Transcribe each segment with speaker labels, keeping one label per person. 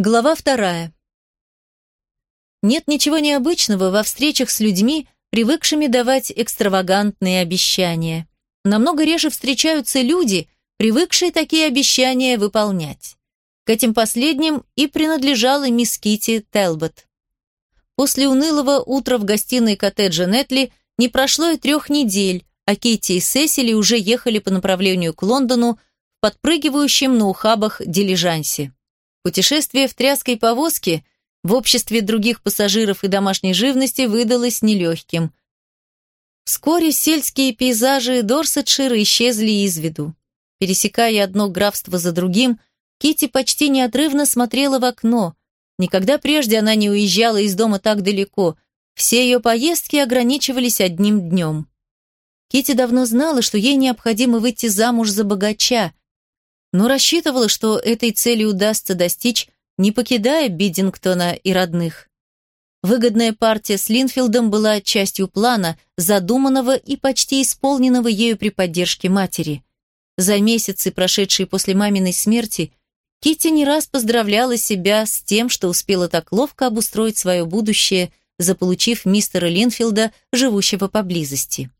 Speaker 1: Глава вторая. Нет ничего необычного во встречах с людьми, привыкшими давать экстравагантные обещания. Намного реже встречаются люди, привыкшие такие обещания выполнять. К этим последним и принадлежала мисс Кити Телбот. После унылого утра в гостиной коттеджа Нетли не прошло и трех недель, а Кити и Сесили уже ехали по направлению к Лондону в подпрыгивающем на ухабах дилижансе. Путешествие в тряской повозке в обществе других пассажиров и домашней живности выдалось нелегким. Вскоре сельские пейзажи Дорсетшира исчезли из виду. Пересекая одно графство за другим, Кити почти неотрывно смотрела в окно. Никогда прежде она не уезжала из дома так далеко. Все ее поездки ограничивались одним днем. Кити давно знала, что ей необходимо выйти замуж за богача, но рассчитывала, что этой цели удастся достичь, не покидая Биддингтона и родных. Выгодная партия с Линфилдом была частью плана, задуманного и почти исполненного ею при поддержке матери. За месяцы, прошедшие после маминой смерти, Китти не раз поздравляла себя с тем, что успела так ловко обустроить свое будущее, заполучив мистера Линфилда, живущего поблизости.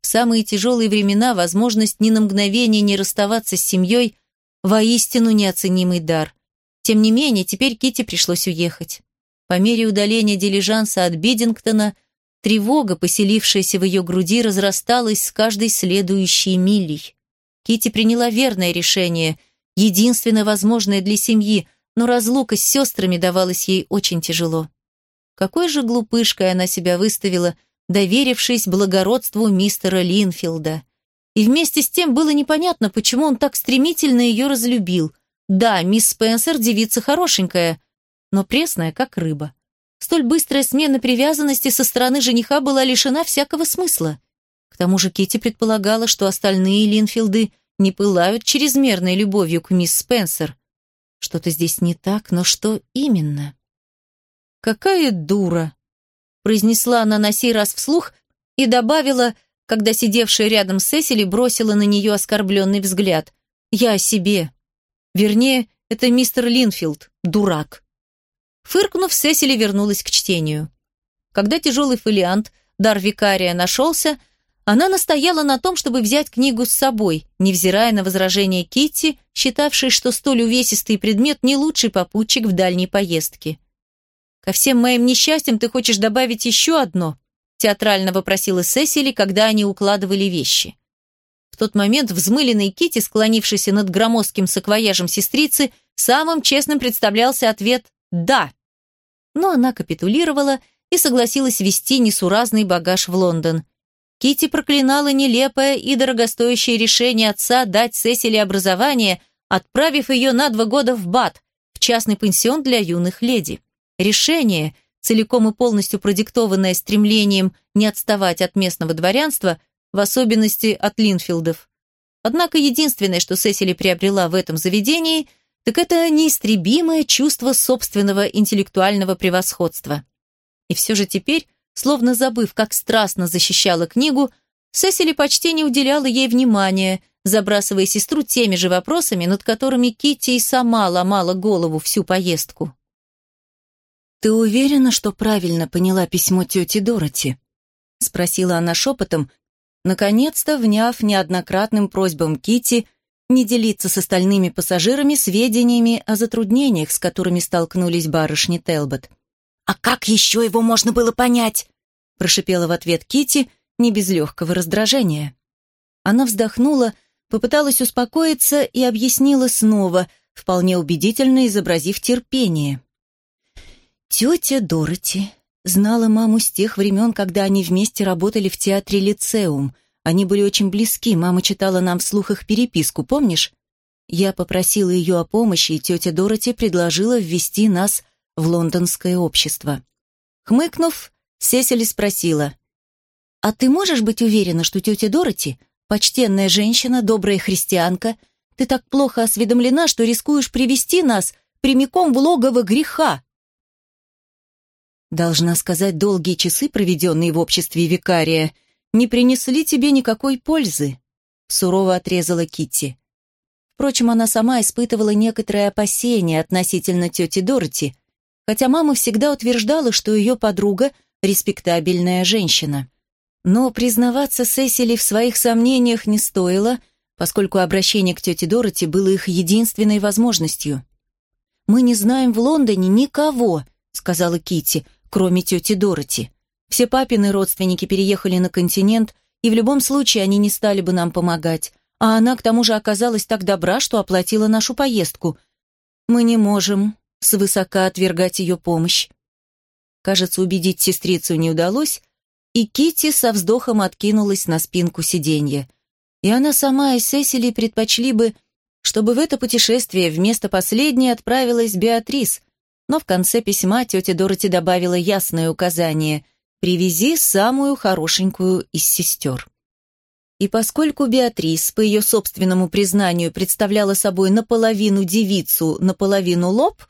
Speaker 1: В самые тяжелые времена возможность ни на мгновение не расставаться с семьей Воистину неоценимый дар. Тем не менее, теперь Кити пришлось уехать. По мере удаления дилижанса от Бидингтона, тревога, поселившаяся в ее груди, разрасталась с каждой следующей милей. Кити приняла верное решение, единственное возможное для семьи, но разлука с сестрами давалась ей очень тяжело. Какой же глупышкой она себя выставила, доверившись благородству мистера Линфилда. И вместе с тем было непонятно, почему он так стремительно ее разлюбил. Да, мисс Спенсер девица хорошенькая, но пресная, как рыба. Столь быстрая смена привязанности со стороны жениха была лишена всякого смысла. К тому же Кити предполагала, что остальные Линфилды не пылают чрезмерной любовью к мисс Спенсер. Что-то здесь не так, но что именно? «Какая дура!» произнесла она на сей раз вслух и добавила – когда сидевшая рядом Сесили бросила на нее оскорбленный взгляд. «Я о себе. Вернее, это мистер Линфилд, дурак». Фыркнув, Сесили вернулась к чтению. Когда тяжелый фолиант, дар викария, нашелся, она настояла на том, чтобы взять книгу с собой, невзирая на возражение Китти, считавшей, что столь увесистый предмет не лучший попутчик в дальней поездке. «Ко всем моим несчастьям ты хочешь добавить еще одно?» Театрально вопросила Сесили, когда они укладывали вещи. В тот момент взмыленный Кити, склонившийся над громоздким саквояжем сестрицы, самым честным представлялся ответ «да». Но она капитулировала и согласилась вести несуразный багаж в Лондон. Кити проклинала нелепое и дорогостоящее решение отца дать Сесили образование, отправив ее на два года в БАД, в частный пансион для юных леди. Решение – целиком и полностью продиктованное стремлением не отставать от местного дворянства, в особенности от Линфилдов. Однако единственное, что Сесили приобрела в этом заведении, так это неистребимое чувство собственного интеллектуального превосходства. И все же теперь, словно забыв, как страстно защищала книгу, Сесили почти не уделяла ей внимания, забрасывая сестру теми же вопросами, над которыми Китти и сама ломала голову всю поездку. «Ты уверена, что правильно поняла письмо тети Дороти?» — спросила она шепотом, наконец-то вняв неоднократным просьбам Кити не делиться с остальными пассажирами сведениями о затруднениях, с которыми столкнулись барышни Телбот. «А как еще его можно было понять?» — прошипела в ответ Кити не без легкого раздражения. Она вздохнула, попыталась успокоиться и объяснила снова, вполне убедительно изобразив терпение. Тетя Дороти знала маму с тех времен, когда они вместе работали в театре «Лицеум». Они были очень близки, мама читала нам вслух их переписку, помнишь? Я попросила ее о помощи, и тетя Дороти предложила ввести нас в лондонское общество. Хмыкнув, Сесили спросила, «А ты можешь быть уверена, что тетя Дороти — почтенная женщина, добрая христианка? Ты так плохо осведомлена, что рискуешь привести нас прямиком в логово греха?» Должна сказать, долгие часы, проведенные в обществе викария, не принесли тебе никакой пользы, сурово отрезала Китти. Впрочем, она сама испытывала некоторые опасения относительно тети Дороти, хотя мама всегда утверждала, что ее подруга – респектабельная женщина. Но признаваться Сесили в своих сомнениях не стоило, поскольку обращение к тете Дороти было их единственной возможностью. «Мы не знаем в Лондоне никого», — сказала Кити, кроме тети Дороти. «Все папины родственники переехали на континент, и в любом случае они не стали бы нам помогать. А она, к тому же, оказалась так добра, что оплатила нашу поездку. Мы не можем свысока отвергать ее помощь». Кажется, убедить сестрицу не удалось, и Кити со вздохом откинулась на спинку сиденья. И она сама и Сесили предпочли бы, чтобы в это путешествие вместо последней отправилась Беатрис, но в конце письма тетя Дороти добавила ясное указание «Привези самую хорошенькую из сестер». И поскольку Беатрис, по ее собственному признанию, представляла собой наполовину девицу, наполовину лоб,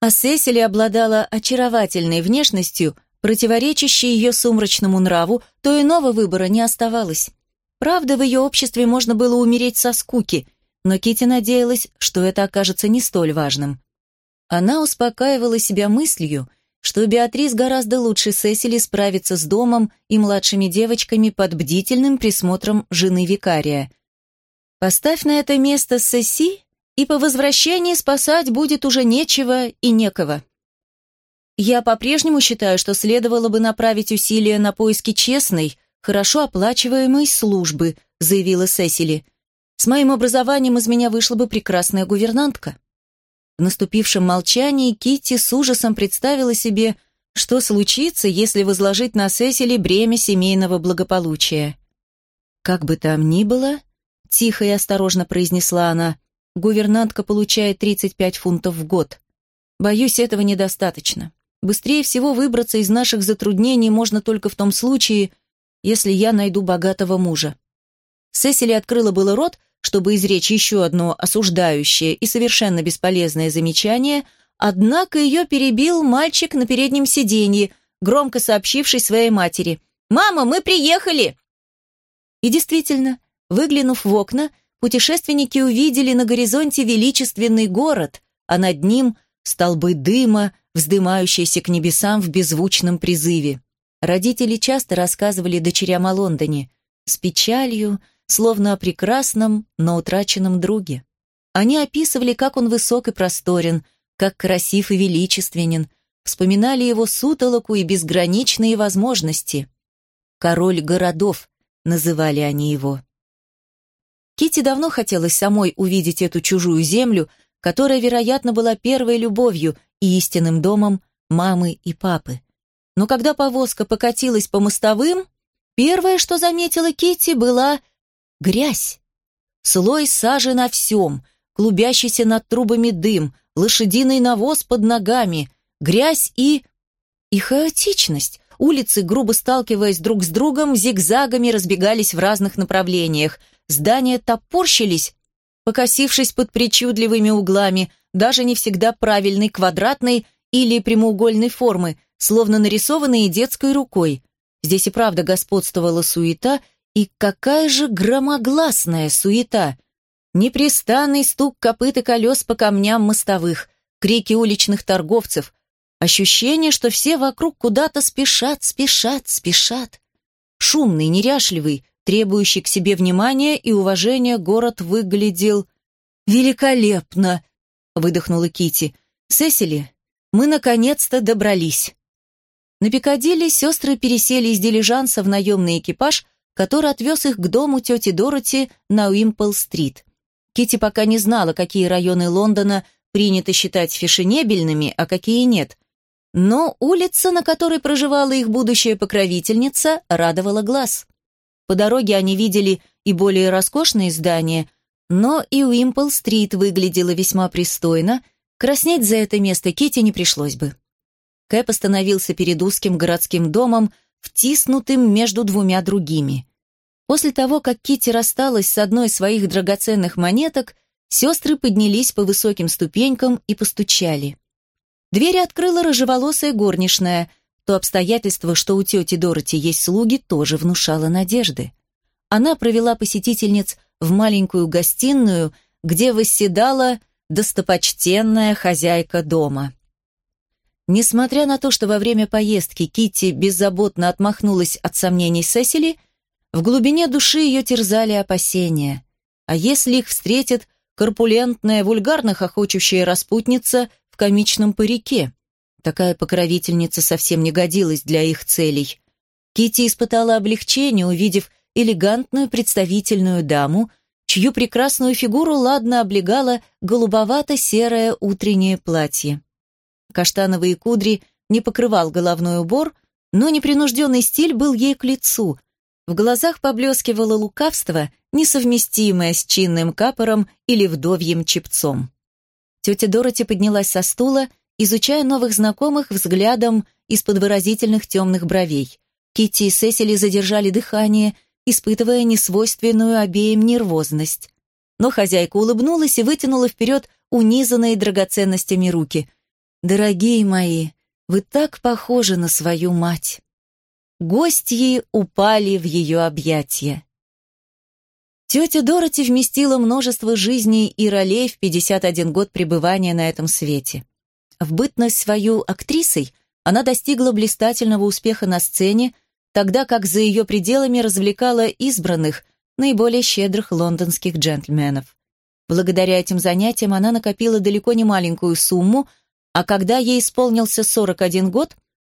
Speaker 1: а Сесили обладала очаровательной внешностью, противоречащей ее сумрачному нраву, то иного выбора не оставалось. Правда, в ее обществе можно было умереть со скуки, но Кити надеялась, что это окажется не столь важным. Она успокаивала себя мыслью, что Беатрис гораздо лучше Сесили справится с домом и младшими девочками под бдительным присмотром жены викария. Поставь на это место Сеси, и по возвращении спасать будет уже нечего и некого. Я по-прежнему считаю, что следовало бы направить усилия на поиски честной, хорошо оплачиваемой службы, заявила Сесили. С моим образованием из меня вышла бы прекрасная гувернантка. В наступившем молчании Китти с ужасом представила себе, что случится, если возложить на Сесили бремя семейного благополучия. «Как бы там ни было», — тихо и осторожно произнесла она, «гувернантка получает 35 фунтов в год. Боюсь, этого недостаточно. Быстрее всего выбраться из наших затруднений можно только в том случае, если я найду богатого мужа. Сесили открыла было рот, чтобы изречь еще одно осуждающее и совершенно бесполезное замечание, однако ее перебил мальчик на переднем сиденье, громко сообщивший своей матери «Мама, мы приехали!» И действительно, выглянув в окна, путешественники увидели на горизонте величественный город, а над ним столбы дыма, вздымающиеся к небесам в беззвучном призыве. Родители часто рассказывали дочерям о Лондоне с печалью, словно о прекрасном, но утраченном друге. Они описывали, как он высок и просторен, как красив и величественен, вспоминали его сутолоку и безграничные возможности. «Король городов» называли они его. Кити давно хотелось самой увидеть эту чужую землю, которая, вероятно, была первой любовью и истинным домом мамы и папы. Но когда повозка покатилась по мостовым, первое, что заметила Кити, была грязь. Слой сажи на всем, клубящийся над трубами дым, лошадиный навоз под ногами, грязь и... и хаотичность. Улицы, грубо сталкиваясь друг с другом, зигзагами разбегались в разных направлениях. Здания топорщились, покосившись под причудливыми углами, даже не всегда правильной, квадратной или прямоугольной формы, словно нарисованные детской рукой. Здесь и правда господствовала суета, и какая же громогласная суета! Непрестанный стук копыт и колес по камням мостовых, крики уличных торговцев, ощущение, что все вокруг куда-то спешат, спешат, спешат. Шумный, неряшливый, требующий к себе внимания и уважения, город выглядел великолепно, выдохнула Кити. Сесили, мы наконец-то добрались. На Пикадилли сестры пересели из дилижанса в наемный экипаж, который отвез их к дому тети Дороти на Уимпл-стрит. Кити пока не знала, какие районы Лондона принято считать фешенебельными, а какие нет. Но улица, на которой проживала их будущая покровительница, радовала глаз. По дороге они видели и более роскошные здания, но и Уимпл-стрит выглядела весьма пристойно, краснеть за это место Кити не пришлось бы. Кэп остановился перед узким городским домом, втиснутым между двумя другими. После того, как Кити рассталась с одной из своих драгоценных монеток, сестры поднялись по высоким ступенькам и постучали. Дверь открыла рыжеволосая горничная – то обстоятельство, что у тети Дороти есть слуги, тоже внушало надежды. Она провела посетительниц в маленькую гостиную, где восседала достопочтенная хозяйка дома. Несмотря на то, что во время поездки Кити беззаботно отмахнулась от сомнений Сесили, в глубине души ее терзали опасения. А если их встретит корпулентная, вульгарно хохочущая распутница в комичном парике? Такая покровительница совсем не годилась для их целей. Кити испытала облегчение, увидев элегантную представительную даму, чью прекрасную фигуру ладно облегало голубовато-серое утреннее платье. Каштановые кудри не покрывал головной убор, но непринужденный стиль был ей к лицу – в глазах поблескивало лукавство, несовместимое с чинным капором или вдовьим чепцом. Тетя Дороти поднялась со стула, изучая новых знакомых взглядом из-под выразительных темных бровей. Китти и Сесили задержали дыхание, испытывая несвойственную обеим нервозность. Но хозяйка улыбнулась и вытянула вперед унизанные драгоценностями руки. «Дорогие мои, вы так похожи на свою мать!» Гостьи упали в ее объятия. Тетя Дороти вместила множество жизней и ролей в 51 год пребывания на этом свете. В бытность свою актрисой она достигла блистательного успеха на сцене, тогда как за ее пределами развлекала избранных, наиболее щедрых лондонских джентльменов. Благодаря этим занятиям она накопила далеко не маленькую сумму, а когда ей исполнился 41 год,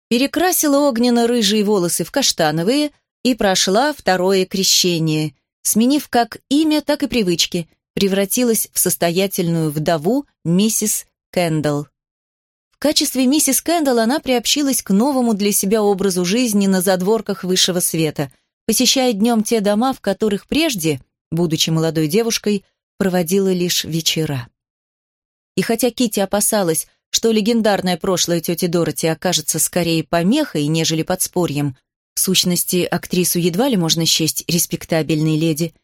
Speaker 1: перекрасила огненно-рыжие волосы в каштановые и прошла второе крещение, сменив как имя, так и привычки, превратилась в состоятельную вдову миссис Кэндалл. В качестве миссис Кэндалл она приобщилась к новому для себя образу жизни на задворках высшего света, посещая днем те дома, в которых прежде, будучи молодой девушкой, проводила лишь вечера. И хотя Кити опасалась, что легендарное прошлое тети Дороти окажется скорее помехой, нежели подспорьем. В сущности, актрису едва ли можно счесть респектабельной леди.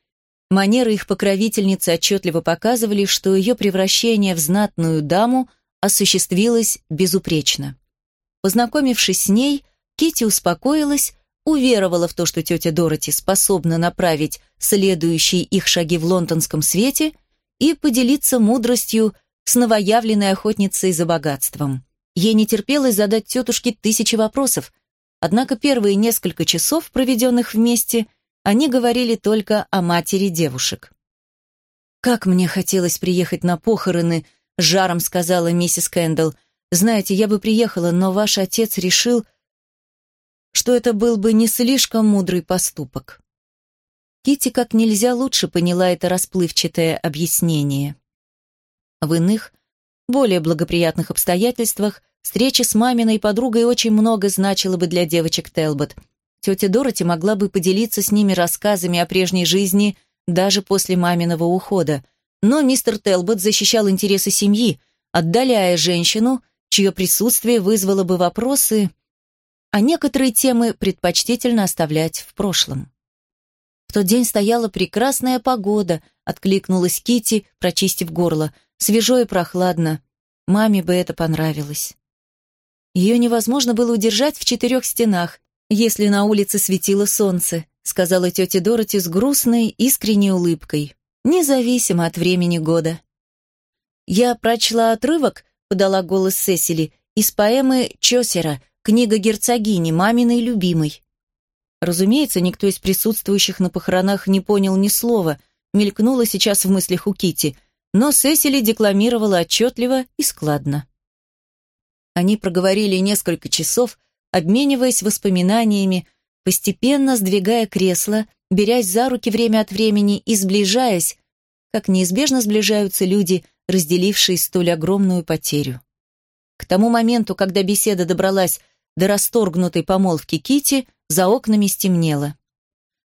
Speaker 1: Манеры их покровительницы отчетливо показывали, что ее превращение в знатную даму осуществилось безупречно. Познакомившись с ней, Кити успокоилась, уверовала в то, что тетя Дороти способна направить следующие их шаги в лондонском свете и поделиться мудростью с новоявленной охотницей за богатством. Ей не терпелось задать тетушке тысячи вопросов, однако первые несколько часов, проведенных вместе, они говорили только о матери девушек. «Как мне хотелось приехать на похороны», — жаром сказала миссис Кэндалл. «Знаете, я бы приехала, но ваш отец решил, что это был бы не слишком мудрый поступок». Кити как нельзя лучше поняла это расплывчатое объяснение. В иных, более благоприятных обстоятельствах встреча с маминой подругой очень много значила бы для девочек Телбот. Тетя Дороти могла бы поделиться с ними рассказами о прежней жизни даже после маминого ухода. Но мистер Телбот защищал интересы семьи, отдаляя женщину, чье присутствие вызвало бы вопросы, а некоторые темы предпочтительно оставлять в прошлом. В тот день стояла прекрасная погода, откликнулась Кити, прочистив горло. Свежо и прохладно. Маме бы это понравилось. Ее невозможно было удержать в четырех стенах, если на улице светило солнце, сказала тетя Дороти с грустной, искренней улыбкой, независимо от времени года. Я прочла отрывок, подала голос Сесили, из поэмы Чосера «Книга герцогини, маминой любимой». Разумеется, никто из присутствующих на похоронах не понял ни слова, мелькнуло сейчас в мыслях у Кити, но Сесили декламировала отчетливо и складно. Они проговорили несколько часов, обмениваясь воспоминаниями, постепенно сдвигая кресло, берясь за руки время от времени и сближаясь, как неизбежно сближаются люди, разделившие столь огромную потерю. К тому моменту, когда беседа добралась до расторгнутой помолвки Кити, за окнами стемнело.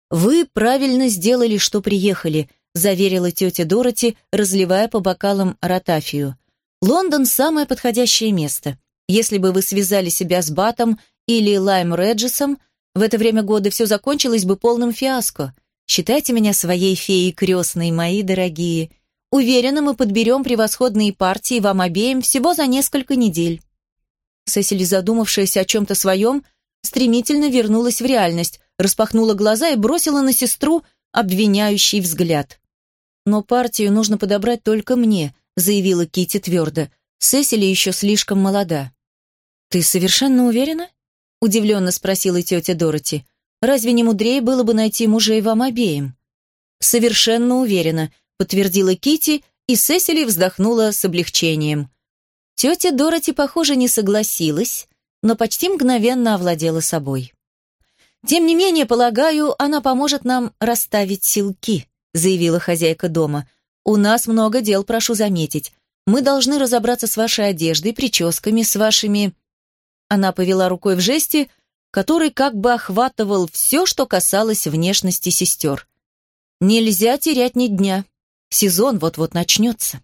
Speaker 1: «Вы правильно сделали, что приехали», заверила тетя Дороти, разливая по бокалам ротафию. «Лондон – самое подходящее место. Если бы вы связали себя с Батом или Лайм Реджесом, в это время года все закончилось бы полным фиаско. Считайте меня своей феей крестной, мои дорогие. Уверена, мы подберем превосходные партии вам обеим всего за несколько недель». Сесили, задумавшаяся о чем-то своем, стремительно вернулась в реальность, распахнула глаза и бросила на сестру обвиняющий взгляд. но партию нужно подобрать только мне, заявила Кити твердо. Сесили еще слишком молода. Ты совершенно уверена? удивленно спросила тетя Дороти. Разве не мудрее было бы найти мужей вам обеим? Совершенно уверена, подтвердила Кити, и Сесили вздохнула с облегчением. Тетя Дороти, похоже, не согласилась, но почти мгновенно овладела собой. «Тем не менее, полагаю, она поможет нам расставить силки», заявила хозяйка дома. «У нас много дел, прошу заметить. Мы должны разобраться с вашей одеждой, прическами, с вашими...» Она повела рукой в жесте, который как бы охватывал все, что касалось внешности сестер. «Нельзя терять ни дня. Сезон вот-вот начнется».